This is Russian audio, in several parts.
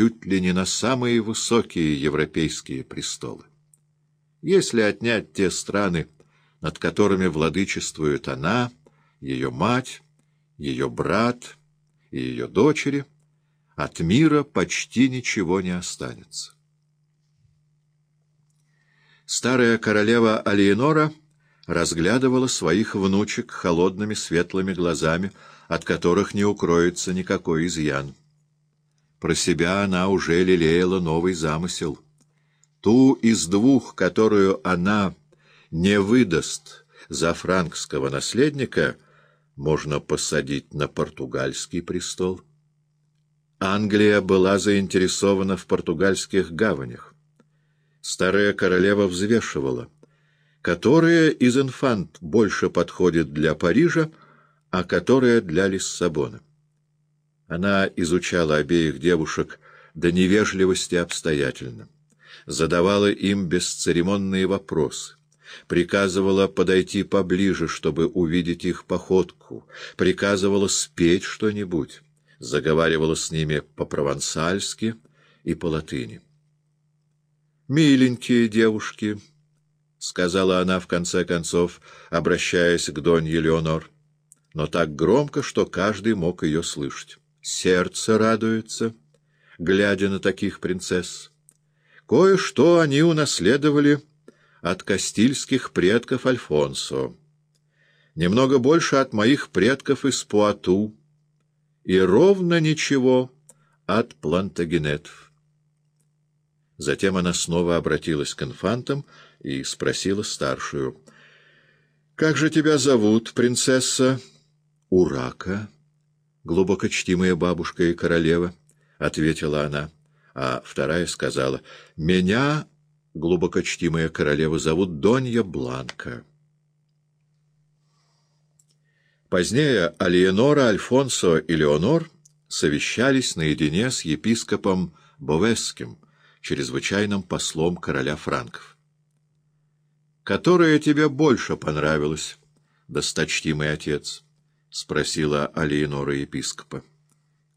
чуть ли не на самые высокие европейские престолы. Если отнять те страны, над которыми владычествует она, ее мать, ее брат и ее дочери, от мира почти ничего не останется. Старая королева Алиенора разглядывала своих внучек холодными светлыми глазами, от которых не укроется никакой изъян. Про себя она уже лелеяла новый замысел. Ту из двух, которую она не выдаст за франкского наследника, можно посадить на португальский престол. Англия была заинтересована в португальских гаванях. Старая королева взвешивала, которая из инфант больше подходит для Парижа, а которая для Лиссабона. Она изучала обеих девушек до невежливости обстоятельно, задавала им бесцеремонные вопросы, приказывала подойти поближе, чтобы увидеть их походку, приказывала спеть что-нибудь, заговаривала с ними по-провансальски и по-латыни. «Миленькие девушки», — сказала она в конце концов, обращаясь к Донье Леонор, но так громко, что каждый мог ее слышать. «Сердце радуется, глядя на таких принцесс. Кое-что они унаследовали от кастильских предков Альфонсо, немного больше от моих предков из Пуату, и ровно ничего от плантагенетов. Затем она снова обратилась к инфантам и спросила старшую. — Как же тебя зовут, принцесса? — Урака, глубокочтимая бабушка и королева, — ответила она. А вторая сказала, — Меня глубокочтимая королева, зовут Донья Бланка. Позднее Алиенора, Альфонсо и Леонор совещались наедине с епископом Бовесским, чрезвычайным послом короля франков. «Которая тебе больше понравилась, досточтимый отец?» — спросила Алиенора епископа.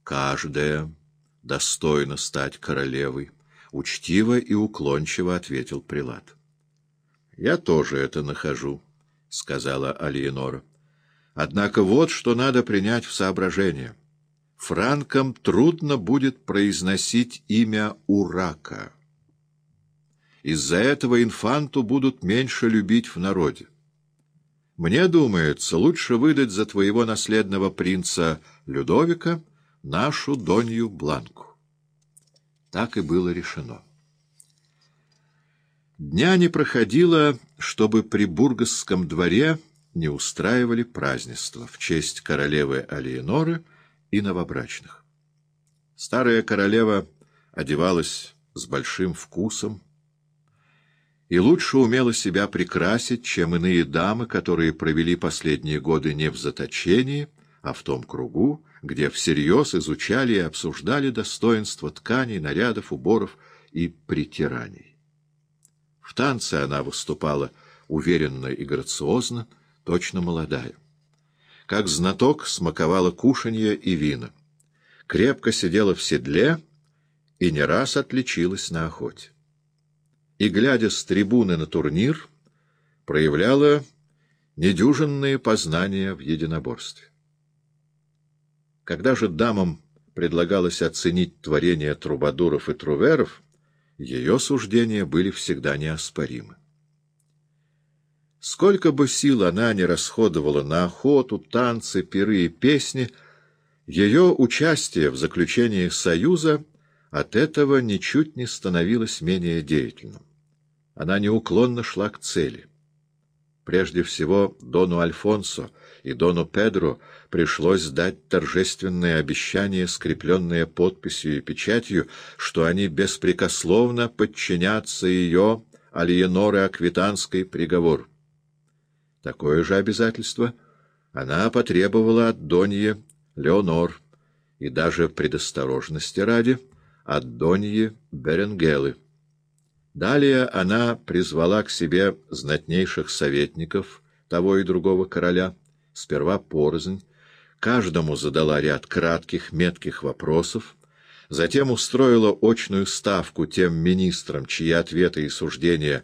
«Каждая достойна стать королевой», Учтиво и уклончиво ответил прилад. — Я тоже это нахожу, — сказала Алиенора. — Однако вот что надо принять в соображение. Франкам трудно будет произносить имя Урака. Из-за этого инфанту будут меньше любить в народе. Мне думается, лучше выдать за твоего наследного принца Людовика нашу Донью Бланку. Так и было решено. Дня не проходило, чтобы при Бургасском дворе не устраивали празднества в честь королевы Алиеноры и новобрачных. Старая королева одевалась с большим вкусом и лучше умела себя прекрасить, чем иные дамы, которые провели последние годы не в заточении, а в том кругу, где всерьез изучали и обсуждали достоинства тканей, нарядов, уборов и притираний. В танце она выступала уверенно и грациозно, точно молодая. Как знаток смаковала кушанье и вина. Крепко сидела в седле и не раз отличилась на охоте. И, глядя с трибуны на турнир, проявляла недюжинные познания в единоборстве. Когда же дамам предлагалось оценить творение трубадуров и труверов, ее суждения были всегда неоспоримы. Сколько бы сил она ни расходовала на охоту, танцы, пиры и песни, ее участие в заключении союза от этого ничуть не становилось менее деятельным. Она неуклонно шла к цели. Прежде всего, Дону Альфонсо и Дону Педро пришлось дать торжественное обещание, скрепленное подписью и печатью, что они беспрекословно подчинятся ее, Алиеноры Аквитанской, приговор. Такое же обязательство она потребовала от Доньи Леонор и даже предосторожности ради от Доньи Беренгелы. Далее она призвала к себе знатнейших советников того и другого короля, сперва порознь, каждому задала ряд кратких, метких вопросов, затем устроила очную ставку тем министрам, чьи ответы и суждения